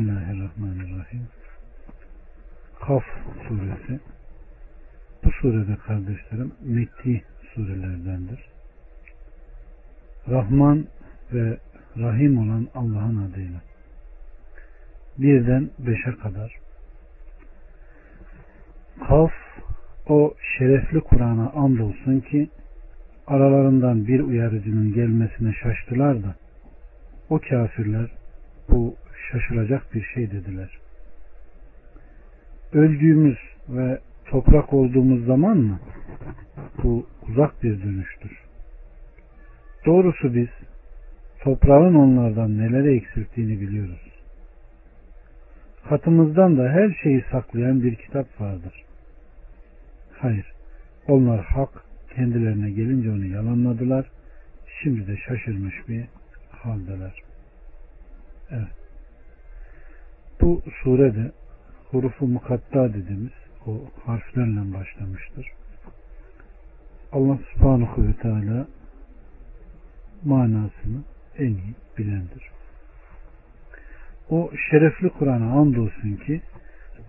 Bismillahirrahmanirrahim. Kaf suresi. Bu surede kardeşlerim Mekki surelerdendir. Rahman ve Rahim olan Allah'ın adıyla. Birden beşe kadar. Kaf o şerefli Kur'an'a andolsun ki aralarından bir uyarıcının gelmesine şaştılar da o kafirler bu şaşılacak bir şey dediler. Öldüğümüz ve toprak olduğumuz zaman mı? Bu uzak bir dönüştür. Doğrusu biz toprağın onlardan neleri eksilttiğini biliyoruz. Katımızdan da her şeyi saklayan bir kitap vardır. Hayır, onlar hak kendilerine gelince onu yalanladılar. Şimdi de şaşırmış bir haldeler. Evet. Bu surede hurufu mukatta dediğimiz o harflerle başlamıştır. Allah subhanahu ve teala manasını en iyi bilendir. O şerefli Kur'an'a andolsun ki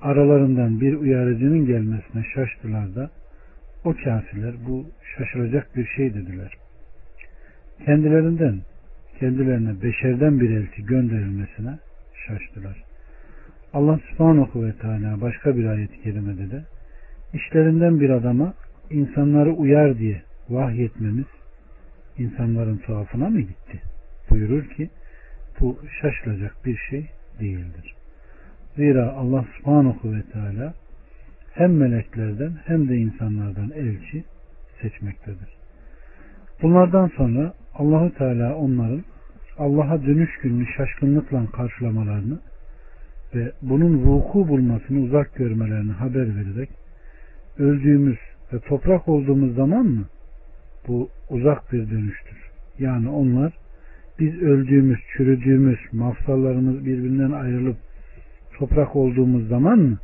aralarından bir uyarıcının gelmesine şaştılar da o kafirler bu şaşılacak bir şey dediler. Kendilerinden kendilerine beşerden bir elçi gönderilmesine şaştılar. Allah subhanahu ve teala başka bir ayet-i kerimede de işlerinden bir adama insanları uyar diye vahyetmemiz insanların tuhafına mı gitti? Buyurur ki bu şaşılacak bir şey değildir. Zira Allah subhanahu ve teala hem meleklerden hem de insanlardan elçi seçmektedir. Bunlardan sonra Allahu Teala onların Allah'a dönüş gününü şaşkınlıkla karşılamalarını ve bunun vuku bulmasını uzak görmelerini haber vererek öldüğümüz ve toprak olduğumuz zaman mı bu uzak bir dönüştür. Yani onlar biz öldüğümüz, çürüdüğümüz, mafsallarımız birbirinden ayrılıp toprak olduğumuz zaman mı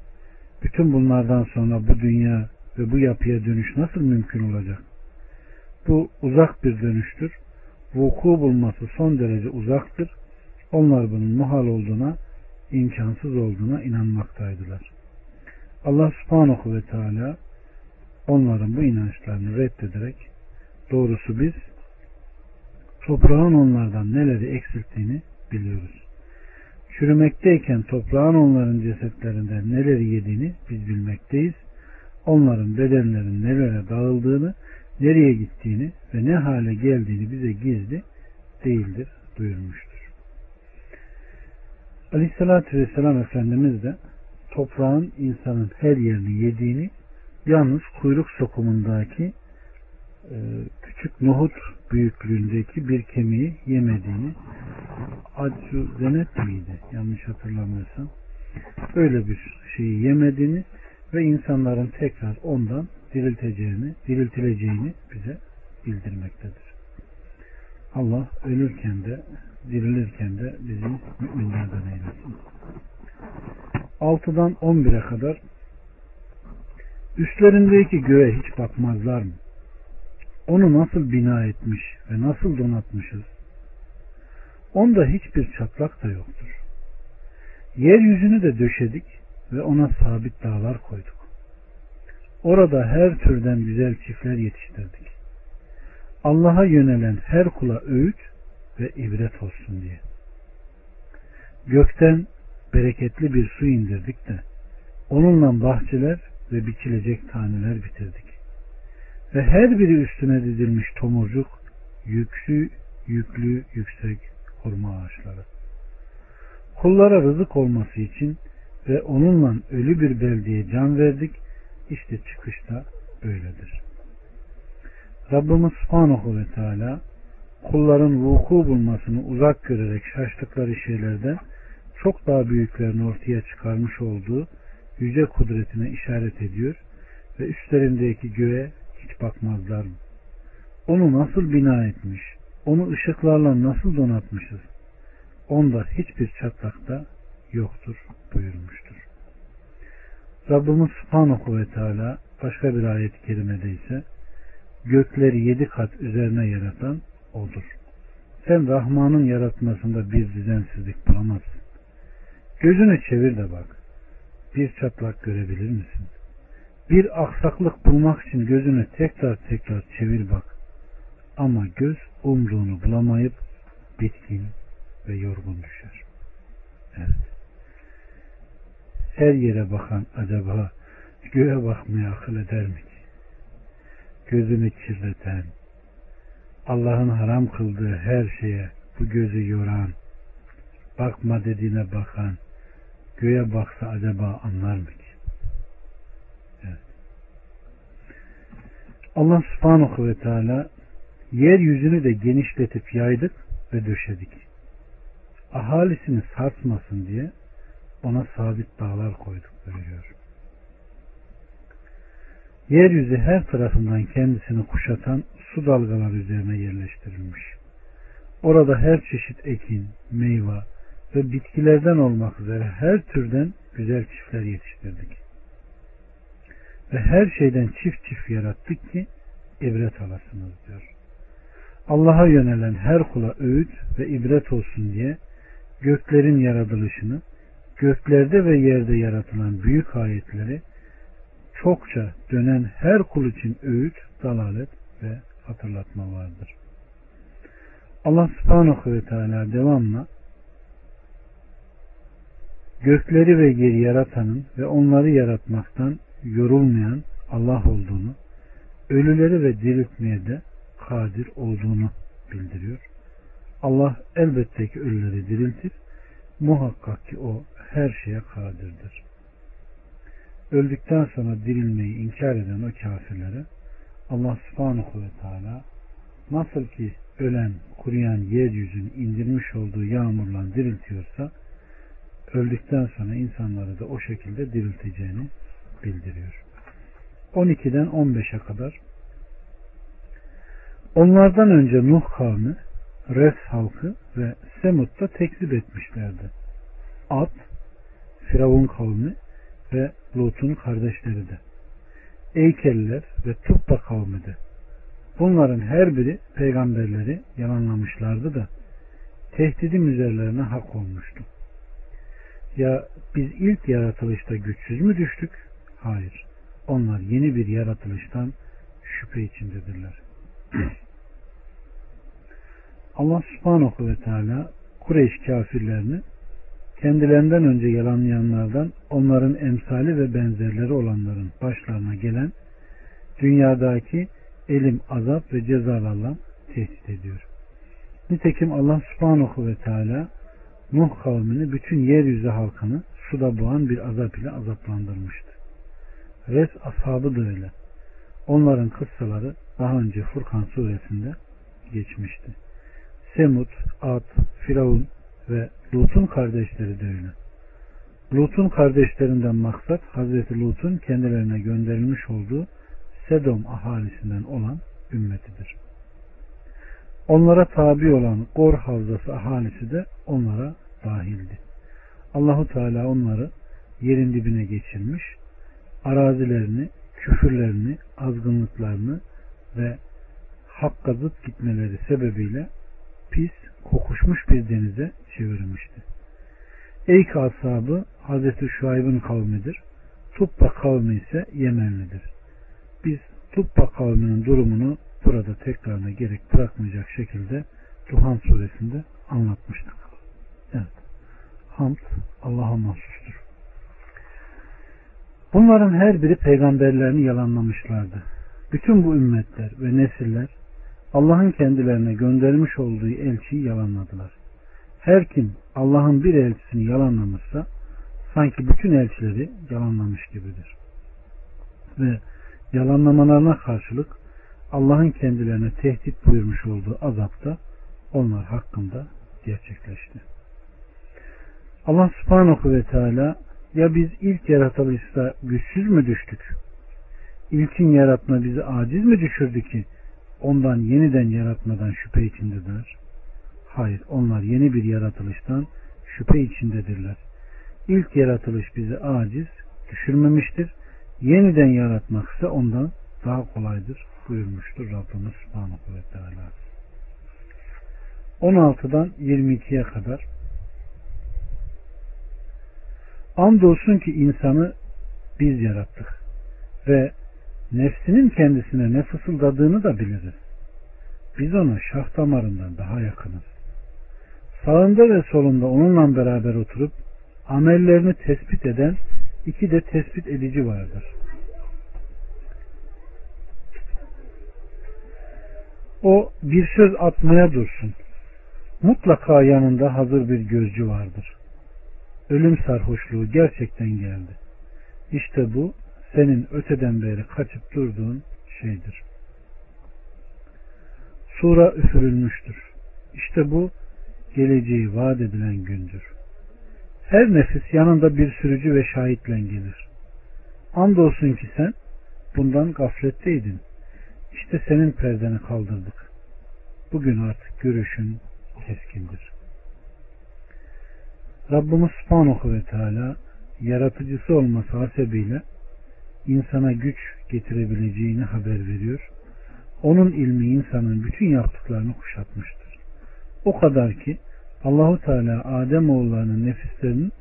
bütün bunlardan sonra bu dünya ve bu yapıya dönüş nasıl mümkün olacak? Bu uzak bir dönüştür. Vuku bulması son derece uzaktır. Onlar bunun muhal olduğuna imkansız olduğuna inanmaktaydılar. Allah subhanahu ve teala onların bu inançlarını reddederek doğrusu biz toprağın onlardan neleri eksilttiğini biliyoruz. Çürümekteyken toprağın onların cesetlerinden neleri yediğini biz bilmekteyiz. Onların bedenlerin nelere dağıldığını, nereye gittiğini ve ne hale geldiğini bize gizli değildir buyurmuştur. Aleyhissalatü Vesselam Efendimiz de toprağın insanın her yerini yediğini yalnız kuyruk sokumundaki e, küçük nohut büyüklüğündeki bir kemiği yemediğini Accu Zenet miydi? Yanlış hatırlamıyorsam. Öyle bir şeyi yemediğini ve insanların tekrar ondan dirilteceğini, diriltileceğini bize bildirmektedir. Allah ölürken de dirilirken de bizi müminlerden eylesin. 6'dan 11'e kadar üstlerindeki göğe hiç bakmazlar mı? Onu nasıl bina etmiş ve nasıl donatmışız? Onda hiçbir çatlak da yoktur. Yeryüzünü de döşedik ve ona sabit dağlar koyduk. Orada her türden güzel çiftler yetiştirdik. Allah'a yönelen her kula öğüt ve ibret olsun diye. Gökten bereketli bir su indirdik de onunla bahçeler ve biçilecek taneler bitirdik. Ve her biri üstüne dizilmiş tomurcuk, yüklü, yüklü, yüksek hurma ağaçları. Kullara rızık olması için ve onunla ölü bir beldeye can verdik. İşte çıkışta böyledir. Rabbimiz Subhanahu ve Teala kulların vuku bulmasını uzak görerek şaştıkları şeylerden çok daha büyüklerini ortaya çıkarmış olduğu yüce kudretine işaret ediyor ve üstlerindeki göğe hiç bakmazlar mı? Onu nasıl bina etmiş, onu ışıklarla nasıl donatmışız? Onda hiçbir çatlakta yoktur buyurmuştur. Rabbimiz Subhanahu ve Teala başka bir ayet-i kerimede ise gökleri yedi kat üzerine yaratan odur. Sen Rahman'ın yaratmasında bir düzensizlik bulamazsın. Gözünü çevir de bak. Bir çatlak görebilir misin? Bir aksaklık bulmak için gözünü tekrar tekrar çevir bak. Ama göz umduğunu bulamayıp bitkin ve yorgun düşer. Evet. Her yere bakan acaba göğe bakmaya akıl eder mi ki? Gözünü kirleten, Allah'ın haram kıldığı her şeye bu gözü yoran, bakma dediğine bakan, göğe baksa acaba anlar mı ki? Evet. Allah subhanahu ve teala yeryüzünü de genişletip yaydık ve döşedik. Ahalisini sarsmasın diye ona sabit dağlar koyduk buyuruyor. Yeryüzü her tarafından kendisini kuşatan su dalgaları üzerine yerleştirilmiş. Orada her çeşit ekin, meyve ve bitkilerden olmak üzere her türden güzel çiftler yetiştirdik. Ve her şeyden çift çift yarattık ki ibret alasınız diyor. Allah'a yönelen her kula öğüt ve ibret olsun diye göklerin yaratılışını, göklerde ve yerde yaratılan büyük ayetleri çokça dönen her kul için öğüt, dalalet ve hatırlatma vardır. Allah subhanahu ve teala devamla gökleri ve yeri yaratanın ve onları yaratmaktan yorulmayan Allah olduğunu, ölüleri ve diriltmeye de kadir olduğunu bildiriyor. Allah elbette ki ölüleri diriltir. Muhakkak ki o her şeye kadirdir. Öldükten sonra dirilmeyi inkar eden o kafirlere Allah subhanahu ve teala nasıl ki ölen, kuruyan yeryüzünü indirmiş olduğu yağmurla diriltiyorsa öldükten sonra insanları da o şekilde dirilteceğini bildiriyor. 12'den 15'e kadar Onlardan önce Nuh kavmi, Res halkı ve Semud'da tekzip etmişlerdi. Ad, Firavun kavmi ve Lut'un kardeşleri de. Eykeliler ve Tubba kavmi de. Bunların her biri peygamberleri yalanlamışlardı da tehdidim üzerlerine hak olmuştu. Ya biz ilk yaratılışta güçsüz mü düştük? Hayır. Onlar yeni bir yaratılıştan şüphe içindedirler. Allah subhanahu ve teala Kureyş kafirlerini kendilerinden önce yalanlayanlardan onların emsali ve benzerleri olanların başlarına gelen dünyadaki elim, azap ve cezalarla tehdit ediyor. Nitekim Allah subhanahu ve teala Nuh kavmini bütün yeryüzü halkını suda boğan bir azap ile azaplandırmıştı. Res ashabı da öyle. Onların kıssaları daha önce Furkan suresinde geçmişti. Semud, Ad, Firavun ve Lut'un kardeşleri de öyle. Lut'un kardeşlerinden maksat Hazreti Lut'un kendilerine gönderilmiş olduğu Sedom ahalisinden olan ümmetidir. Onlara tabi olan Gor havzası ahalisi de onlara dahildi. Allahu Teala onları yerin dibine geçirmiş, arazilerini, küfürlerini, azgınlıklarını ve hakka zıt gitmeleri sebebiyle pis, kokuşmuş bir denize çevirmişti. Eyk ashabı Hazreti Şuayb'ın kavmidir. Tubba kavmi ise Yemenlidir. Biz Tubba kavminin durumunu burada tekrarına gerek bırakmayacak şekilde Duhan suresinde anlatmıştık. Evet. Hamd Allah'a mahsustur. Bunların her biri peygamberlerini yalanlamışlardı. Bütün bu ümmetler ve nesiller Allah'ın kendilerine göndermiş olduğu elçiyi yalanladılar. Her kim Allah'ın bir elçisini yalanlamışsa sanki bütün elçileri yalanlamış gibidir. Ve yalanlamalarına karşılık Allah'ın kendilerine tehdit buyurmuş olduğu azap da onlar hakkında gerçekleşti. Allah subhanahu ve teala ya biz ilk yaratılışta güçsüz mü düştük? İlkin yaratma bizi aciz mi düşürdü ki ondan yeniden yaratmadan şüphe içindedir? Hayır, onlar yeni bir yaratılıştan şüphe içindedirler. İlk yaratılış bizi aciz, düşürmemiştir. Yeniden yaratmak ise ondan daha kolaydır buyurmuştur Rabbimiz Subhanahu ve Teala. 16'dan 22'ye kadar Andolsun ki insanı biz yarattık ve nefsinin kendisine ne fısıldadığını da biliriz. Biz ona şah damarından daha yakınız. Sağında ve solunda onunla beraber oturup amellerini tespit eden iki de tespit edici vardır. O bir söz atmaya dursun. Mutlaka yanında hazır bir gözcü vardır. Ölüm sarhoşluğu gerçekten geldi. İşte bu senin öteden beri kaçıp durduğun şeydir. Sura üfürülmüştür. İşte bu geleceği vaat edilen gündür. Her nefis yanında bir sürücü ve şahitle gelir. Andolsun ki sen bundan gafletteydin. İşte senin perdeni kaldırdık. Bugün artık görüşün keskindir. Rabbimiz Subhanahu ve Teala yaratıcısı olması hasebiyle insana güç getirebileceğini haber veriyor. Onun ilmi insanın bütün yaptıklarını kuşatmıştır. O kadar ki Allahu Teala Adem oğullarının nefislerinin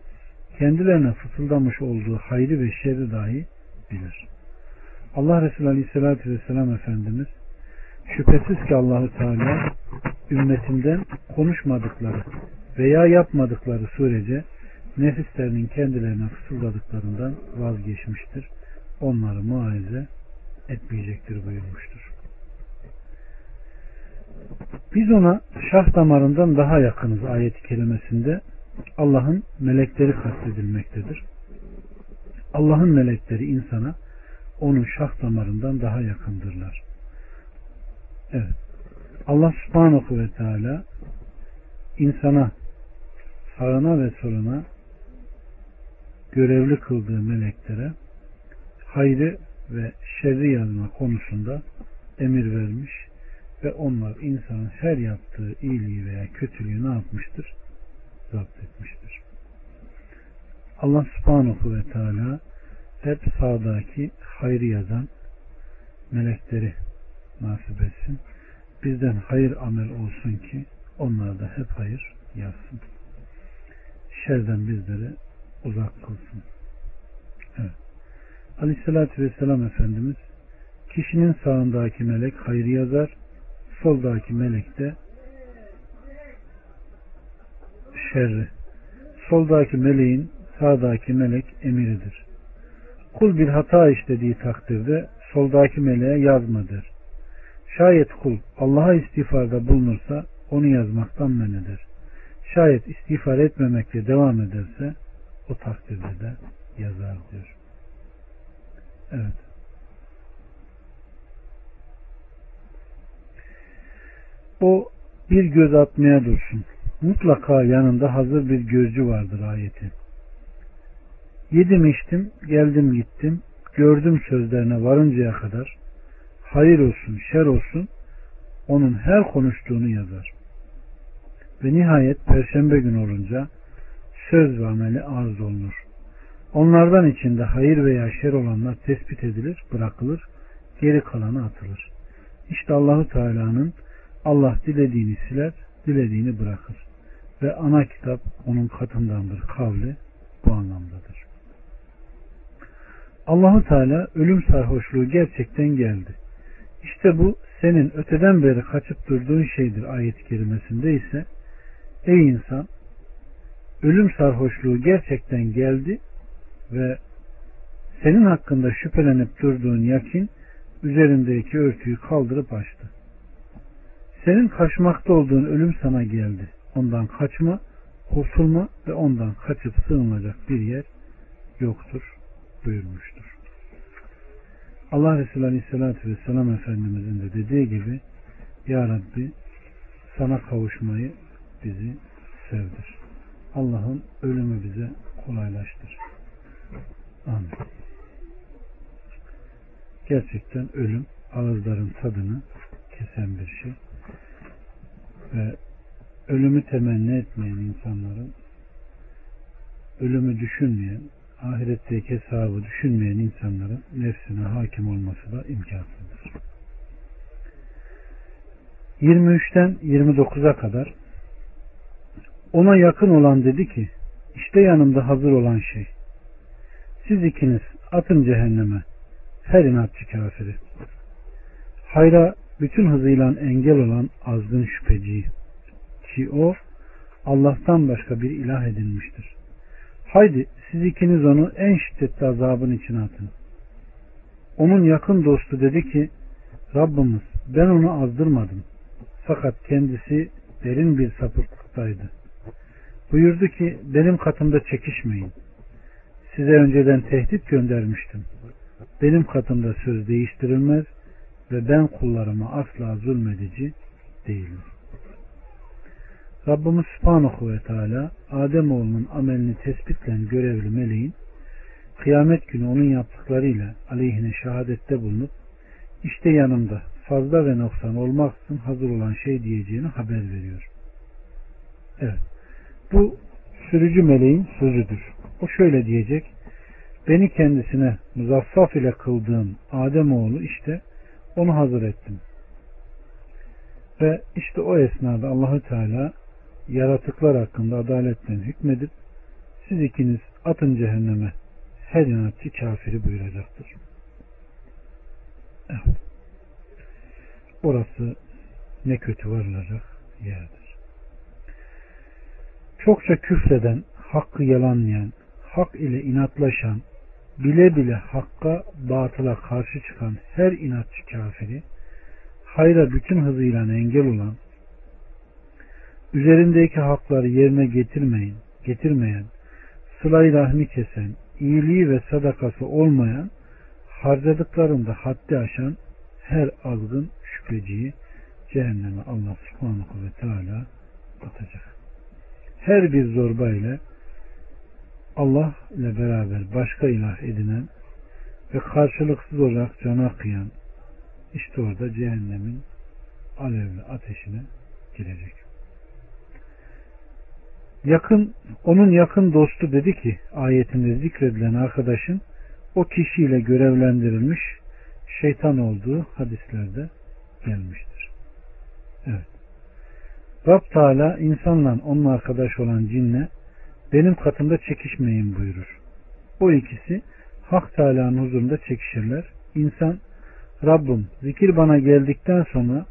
kendilerine fısıldamış olduğu hayrı ve şerri dahi bilir. Allah Resulü Aleyhisselatü Vesselam Efendimiz şüphesiz ki Allahu Teala ümmetinden konuşmadıkları veya yapmadıkları sürece nefislerinin kendilerine fısıldadıklarından vazgeçmiştir. Onları muayize etmeyecektir buyurmuştur. Biz ona şah damarından daha yakınız ayet-i kerimesinde Allah'ın melekleri kastedilmektedir. Allah'ın melekleri insana onun şah damarından daha yakındırlar. Evet. Allah subhanahu ve teala insana sağına ve soluna görevli kıldığı meleklere hayrı ve şerri yazma konusunda emir vermiş ve onlar insanın her yaptığı iyiliği veya kötülüğü ne yapmıştır? Zapt etmiştir. Allah subhanahu ve teala hep sağdaki hayrı yazan melekleri nasip etsin. Bizden hayır amel olsun ki onlar da hep hayır yazsın. Şerden bizleri uzak kılsın. Evet. Aleyhissalatü Vesselam Efendimiz kişinin sağındaki melek hayır yazar, soldaki melek de şerri. Soldaki meleğin sağdaki melek emiridir. Kul bir hata işlediği takdirde soldaki meleğe yazma der. Şayet kul Allah'a istiğfarda bulunursa onu yazmaktan men eder. Şayet istiğfar etmemekle devam ederse o takdirde de yazar diyor. Evet. O bir göz atmaya dursun. Mutlaka yanında hazır bir gözcü vardır ayeti. Yedim içtim, geldim gittim, gördüm sözlerine varıncaya kadar hayır olsun, şer olsun onun her konuştuğunu yazar. Ve nihayet perşembe gün olunca söz ve ameli arz olunur. Onlardan içinde hayır veya şer olanlar tespit edilir, bırakılır, geri kalanı atılır. İşte Allahu Teala'nın Allah dilediğini siler, dilediğini bırakır. Ve ana kitap onun katındandır kavli bu anlamdadır. Allahu Teala ölüm sarhoşluğu gerçekten geldi. İşte bu senin öteden beri kaçıp durduğun şeydir ayet-i kerimesinde ise ey insan ölüm sarhoşluğu gerçekten geldi ve senin hakkında şüphelenip durduğun yakin üzerindeki örtüyü kaldırıp açtı. Senin kaçmakta olduğun ölüm sana geldi. Ondan kaçma, kurtulma ve ondan kaçıp sığınacak bir yer yoktur buyurmuştur. Allah Resulü Aleyhisselatü Vesselam Efendimizin de dediği gibi Ya Rabbi sana kavuşmayı bizi sevdir. Allah'ın ölümü bize kolaylaştır. Amin. Gerçekten ölüm ağızların tadını kesen bir şey. Ve ölümü temenni etmeyen insanların ölümü düşünmeyen, ahiretteki hesabı düşünmeyen insanların nefsine hakim olması da imkansızdır. 23'ten 29'a kadar ona yakın olan dedi ki işte yanımda hazır olan şey Siz ikiniz atın cehenneme her inatçı kafiri. Hayra bütün hızıyla engel olan azgın şüpheciyi ki o Allah'tan başka bir ilah edinmiştir. Haydi siz ikiniz onu en şiddetli azabın içine atın. Onun yakın dostu dedi ki Rabbimiz ben onu azdırmadım. Fakat kendisi derin bir sapıklıktaydı. Buyurdu ki benim katımda çekişmeyin. Size önceden tehdit göndermiştim. Benim katımda söz değiştirilmez ve ben kullarıma asla zulmedici değilim. Rabbimiz Subhanahu ve Teala Ademoğlunun amelini tespitle görevli meleğin kıyamet günü onun yaptıklarıyla aleyhine şehadette bulunup işte yanımda fazla ve noksan olmaksızın hazır olan şey diyeceğini haber veriyor. Evet. Bu sürücü meleğin sözüdür. O şöyle diyecek. Beni kendisine muzaffaf ile kıldığım Ademoğlu işte onu hazır ettim. Ve işte o esnada Allahü Teala yaratıklar hakkında adaletten hükmedip siz ikiniz atın cehenneme her inatçı kafiri buyuracaktır. Evet. Orası ne kötü varılacak yerdir. Çokça küfreden, hakkı yalanlayan, hak ile inatlaşan, bile bile hakka batıla karşı çıkan her inatçı kafiri, hayra bütün hızıyla engel olan, üzerindeki hakları yerine getirmeyin, getirmeyen, sıla rahmi kesen, iyiliği ve sadakası olmayan, harcadıklarında haddi aşan her azgın şüpheciyi cehenneme Allah subhanahu ve teala atacak. Her bir zorba ile Allah ile beraber başka ilah edinen ve karşılıksız olarak cana kıyan işte orada cehennemin alevli ateşine girecek. Yakın, onun yakın dostu dedi ki ayetinde zikredilen arkadaşın o kişiyle görevlendirilmiş şeytan olduğu hadislerde gelmiştir. Evet. Rab Teala insanla onun arkadaş olan cinle benim katımda çekişmeyin buyurur. O ikisi Hak Teala'nın huzurunda çekişirler. İnsan Rabbim zikir bana geldikten sonra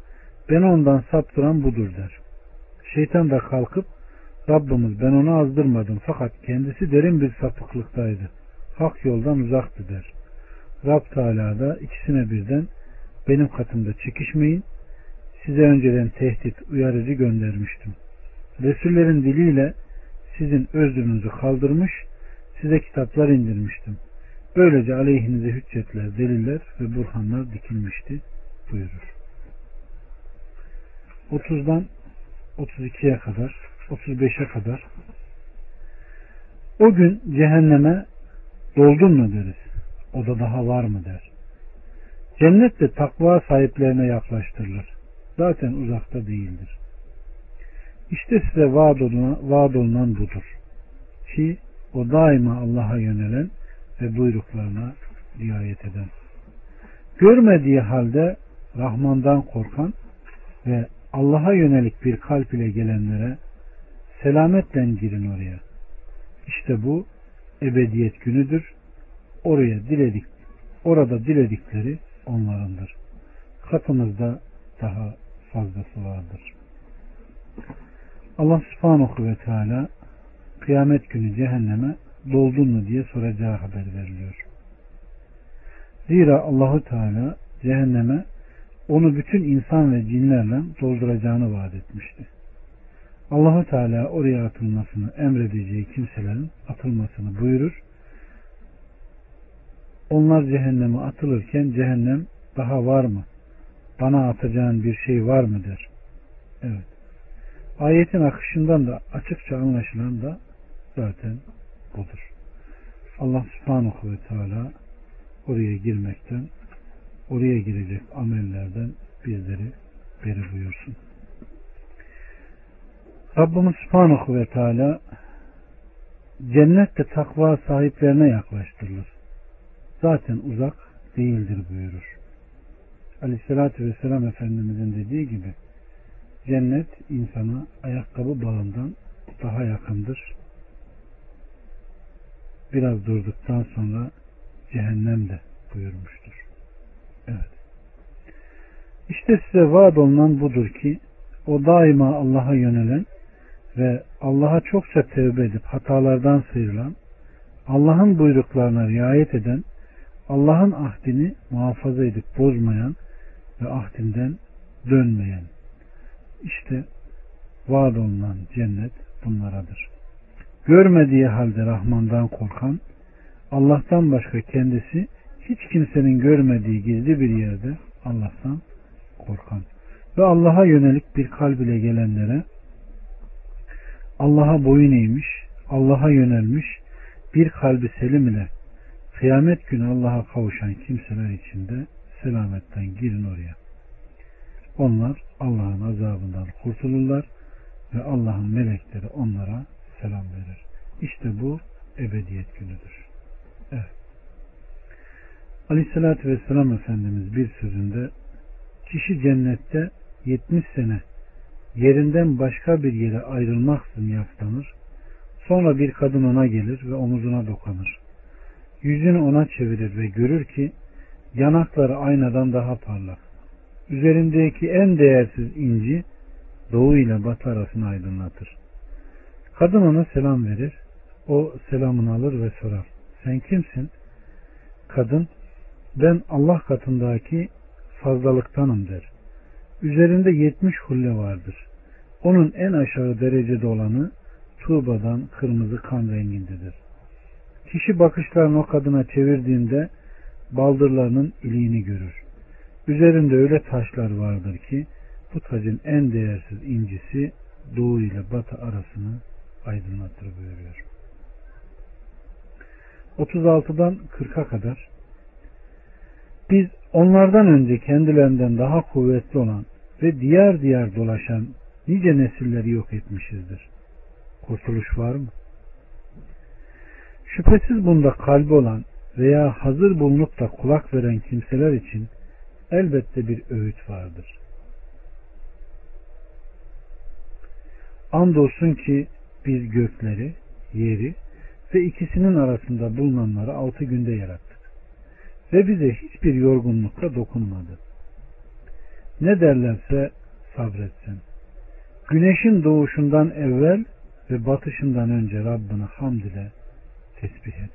beni ondan saptıran budur der. Şeytan da kalkıp Rabbimiz ben onu azdırmadım fakat kendisi derin bir sapıklıktaydı. Hak yoldan uzaktı der. Rab Teala da ikisine birden benim katımda çekişmeyin. Size önceden tehdit, uyarıcı göndermiştim. Resullerin diliyle sizin özrünüzü kaldırmış, size kitaplar indirmiştim. Böylece aleyhinize hüccetler, deliller ve burhanlar dikilmişti buyurur. 30'dan 32'ye kadar, 35'e kadar o gün cehenneme doldun mu deriz. O da daha var mı der. Cennet de takva sahiplerine yaklaştırılır. Zaten uzakta değildir. İşte size vaad olunan, vaad olunan budur. Ki o daima Allah'a yönelen ve buyruklarına riayet eden. Görmediği halde Rahman'dan korkan ve Allah'a yönelik bir kalp ile gelenlere selametle girin oraya. İşte bu ebediyet günüdür. Oraya diledik, orada diledikleri onlarındır. Katımızda daha fazlası vardır. Allah subhanahu ve teala kıyamet günü cehenneme doldun mu diye soracağı haber veriliyor. Zira Allahu Teala cehenneme onu bütün insan ve cinlerle dolduracağını vaat etmişti. Allahu Teala oraya atılmasını emredeceği kimselerin atılmasını buyurur. Onlar cehenneme atılırken cehennem daha var mı? Bana atacağın bir şey var mı der. Evet. Ayetin akışından da açıkça anlaşılan da zaten budur. Allah subhanahu ve teala oraya girmekten, oraya girecek amellerden bizleri beri buyursun. Rabbimiz subhanahu ve teala cennette takva sahiplerine yaklaştırılır. Zaten uzak değildir buyurur. Aleyhissalatü vesselam Efendimizin dediği gibi cennet insana ayakkabı bağından daha yakındır biraz durduktan sonra cehennem de buyurmuştur. Evet. İşte size vaat olunan budur ki o daima Allah'a yönelen ve Allah'a çokça tevbe edip hatalardan sıyrılan, Allah'ın buyruklarına riayet eden, Allah'ın ahdini muhafaza edip bozmayan ve ahdinden dönmeyen. İşte vaad olunan cennet bunlaradır. Görmediği halde Rahman'dan korkan, Allah'tan başka kendisi hiç kimsenin görmediği gizli bir yerde Allah'tan korkan ve Allah'a yönelik bir kalb ile gelenlere Allah'a boyun eğmiş, Allah'a yönelmiş bir kalbi selim ile kıyamet günü Allah'a kavuşan kimseler içinde selametten girin oraya. Onlar Allah'ın azabından kurtulurlar ve Allah'ın melekleri onlara selam verir. İşte bu ebediyet günüdür. Evet. Aleyhissalatü Vesselam Efendimiz bir sözünde kişi cennette 70 sene yerinden başka bir yere ayrılmaksızın yaslanır. Sonra bir kadın ona gelir ve omuzuna dokanır. Yüzünü ona çevirir ve görür ki yanakları aynadan daha parlak. Üzerindeki en değersiz inci doğu ile batı arasını aydınlatır. Kadın ona selam verir. O selamını alır ve sorar. Sen kimsin? Kadın ben Allah katındaki fazlalıktanım der. Üzerinde yetmiş hulle vardır. Onun en aşağı derecede olanı tuğbadan kırmızı kan rengindedir. Kişi bakışlarını o kadına çevirdiğinde baldırlarının iliğini görür. Üzerinde öyle taşlar vardır ki bu tacın en değersiz incisi doğu ile batı arasını aydınlatır buyuruyor. 36'dan 40'a kadar biz onlardan önce kendilerinden daha kuvvetli olan ve diğer diğer dolaşan nice nesilleri yok etmişizdir. Kurtuluş var mı? Şüphesiz bunda kalbi olan veya hazır bulunup da kulak veren kimseler için elbette bir öğüt vardır. Andolsun ki biz gökleri, yeri ve ikisinin arasında bulunanları altı günde yarattık. Ve bize hiçbir yorgunlukla dokunmadı. Ne derlerse sabretsin. Güneşin doğuşundan evvel ve batışından önce Rabbini hamd ile tesbih et.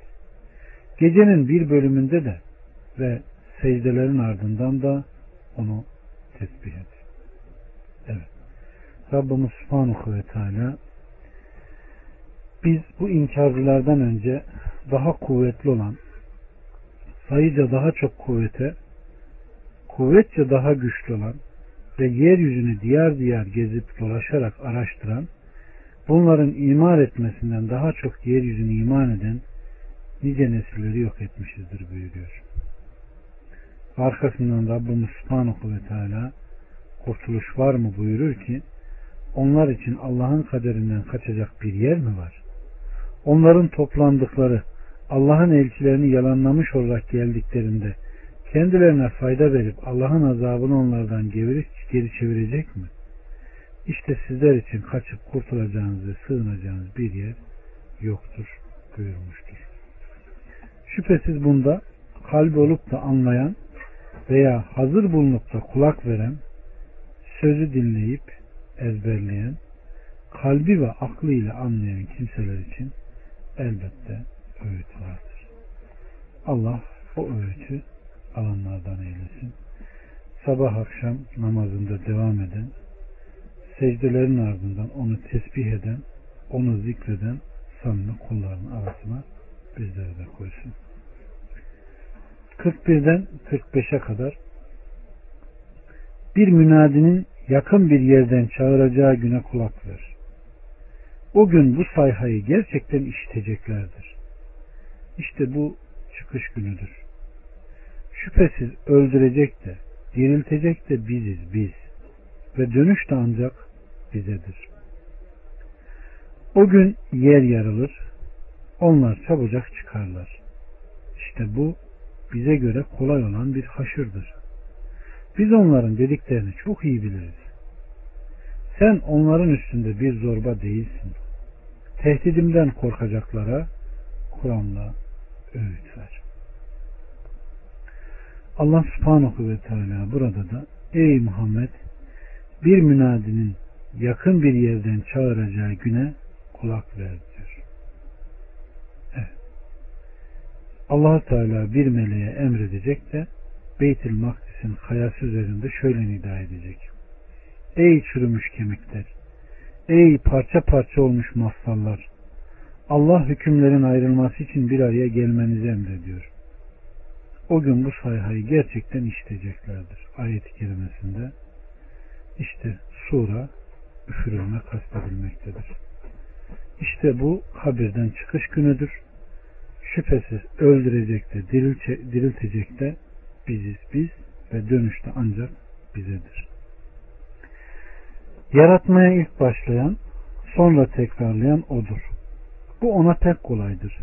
Gecenin bir bölümünde de ve secdelerin ardından da onu tesbih et. Evet. Rabbimiz Subhanahu ve Teala biz bu inkarcılardan önce daha kuvvetli olan sayıca daha çok kuvvete kuvvetçe daha güçlü olan ve yeryüzünü diğer diğer gezip dolaşarak araştıran bunların iman etmesinden daha çok yeryüzünü iman eden nice nesilleri yok etmişizdir buyuruyor. Arkasından Rabbimiz Subhanahu ve Teala kurtuluş var mı buyurur ki onlar için Allah'ın kaderinden kaçacak bir yer mi var? Onların toplandıkları Allah'ın elçilerini yalanlamış olarak geldiklerinde kendilerine fayda verip Allah'ın azabını onlardan geri, geri çevirecek mi? İşte sizler için kaçıp kurtulacağınız ve sığınacağınız bir yer yoktur buyurmuştur. Şüphesiz bunda kalbi olup da anlayan veya hazır bulunup da kulak veren, sözü dinleyip ezberleyen, kalbi ve aklıyla anlayan kimseler için elbette öğüt vardır. Allah o öğütü alanlardan eylesin. Sabah akşam namazında devam eden, secdelerin ardından onu tesbih eden, onu zikreden samimi kulların arasına bizleri de koysun. 41'den 45'e kadar bir münadinin yakın bir yerden çağıracağı güne kulak ver. O gün bu sayhayı gerçekten işiteceklerdir. İşte bu çıkış günüdür. Şüphesiz öldürecek de, diriltecek de biziz biz. Ve dönüş de ancak bizedir. O gün yer yarılır, onlar çabucak çıkarlar. İşte bu bize göre kolay olan bir haşırdır. Biz onların dediklerini çok iyi biliriz. Sen onların üstünde bir zorba değilsin. Tehdidimden korkacaklara Kur'an'la öğüt ver. Allah subhanahu ve teala burada da ey Muhammed bir münadinin yakın bir yerden çağıracağı güne kulak ver diyor. Evet. Allah Teala bir meleğe emredecek de Beytül Makdis'in kayası üzerinde şöyle nida edecek. Ey çürümüş kemikler! Ey parça parça olmuş mafsallar! Allah hükümlerin ayrılması için bir araya gelmenizi emrediyor. O gün bu sayhayı gerçekten işiteceklerdir. Ayet-i kerimesinde işte sura üfürülme kastedilmektedir. İşte bu kabirden çıkış günüdür. Şüphesiz öldürecek de diriltecek de biziz biz ve dönüşte ancak bizedir. Yaratmaya ilk başlayan, sonra tekrarlayan odur. Bu ona pek kolaydır.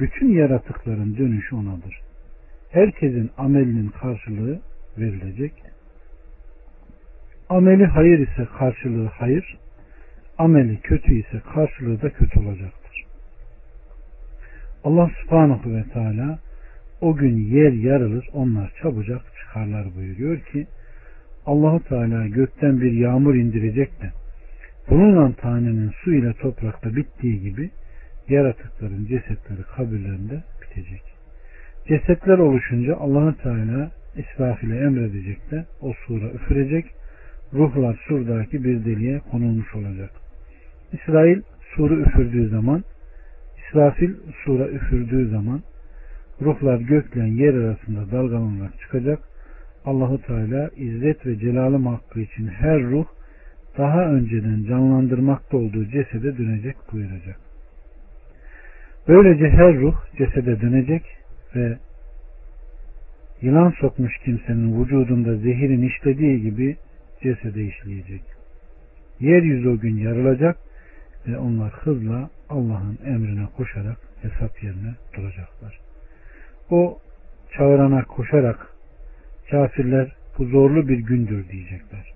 Bütün yaratıkların dönüşü onadır. Herkesin amelinin karşılığı verilecek. Ameli hayır ise karşılığı hayır, ameli kötü ise karşılığı da kötü olacaktır. Allah subhanahu ve teala o gün yer yarılır onlar çabucak çıkarlar buyuruyor ki Allahu Teala gökten bir yağmur indirecek de bununla tanenin su ile toprakta bittiği gibi yaratıkların cesetleri kabirlerinde bitecek. Cesetler oluşunca allah Teala İsrafil'e emredecek de o sura üfürecek. Ruhlar surdaki bir deliğe konulmuş olacak. İsrail suru üfürdüğü zaman İsrafil sura üfürdüğü zaman ruhlar gökle yer arasında dalgalanarak çıkacak. Allahu Teala izzet ve celalım hakkı için her ruh daha önceden canlandırmakta olduğu cesede dönecek buyuracak. Böylece her ruh cesede dönecek ve yılan sokmuş kimsenin vücudunda zehirin işlediği gibi cesede işleyecek. Yeryüzü o gün yarılacak ve onlar hızla Allah'ın emrine koşarak hesap yerine duracaklar. O çağırana koşarak kafirler bu zorlu bir gündür diyecekler.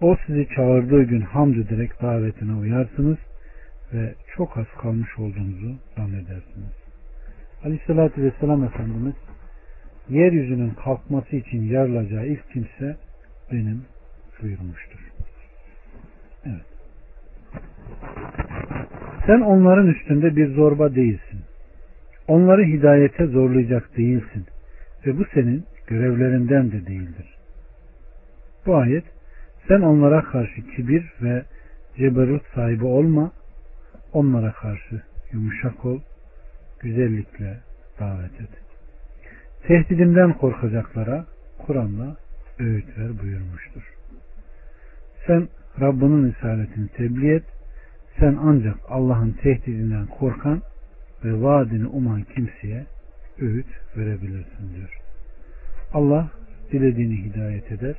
O sizi çağırdığı gün hamd ederek davetine uyarsınız ve çok az kalmış olduğunuzu zannedersiniz. Aleyhissalatü Vesselam Efendimiz yeryüzünün kalkması için yarılacağı ilk kimse benim buyurmuştur. Evet. Sen onların üstünde bir zorba değilsin. Onları hidayete zorlayacak değilsin. Ve bu senin görevlerinden de değildir. Bu ayet sen onlara karşı kibir ve ceberut sahibi olma Onlara karşı yumuşak ol, güzellikle davet et. Tehdidimden korkacaklara Kur'an'la öğüt ver buyurmuştur. Sen Rabbinin isaletini tebliğ et. Sen ancak Allah'ın tehdidinden korkan ve vaadini uman kimseye öğüt verebilirsin diyor. Allah dilediğini hidayet eder.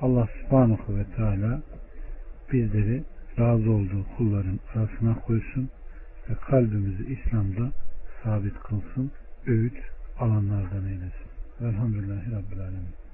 Allah subhanahu ve teala bizleri razı olduğu kulların arasına koysun ve kalbimizi İslam'da sabit kılsın, öğüt alanlardan eylesin. Velhamdülillahi Rabbil Alemin.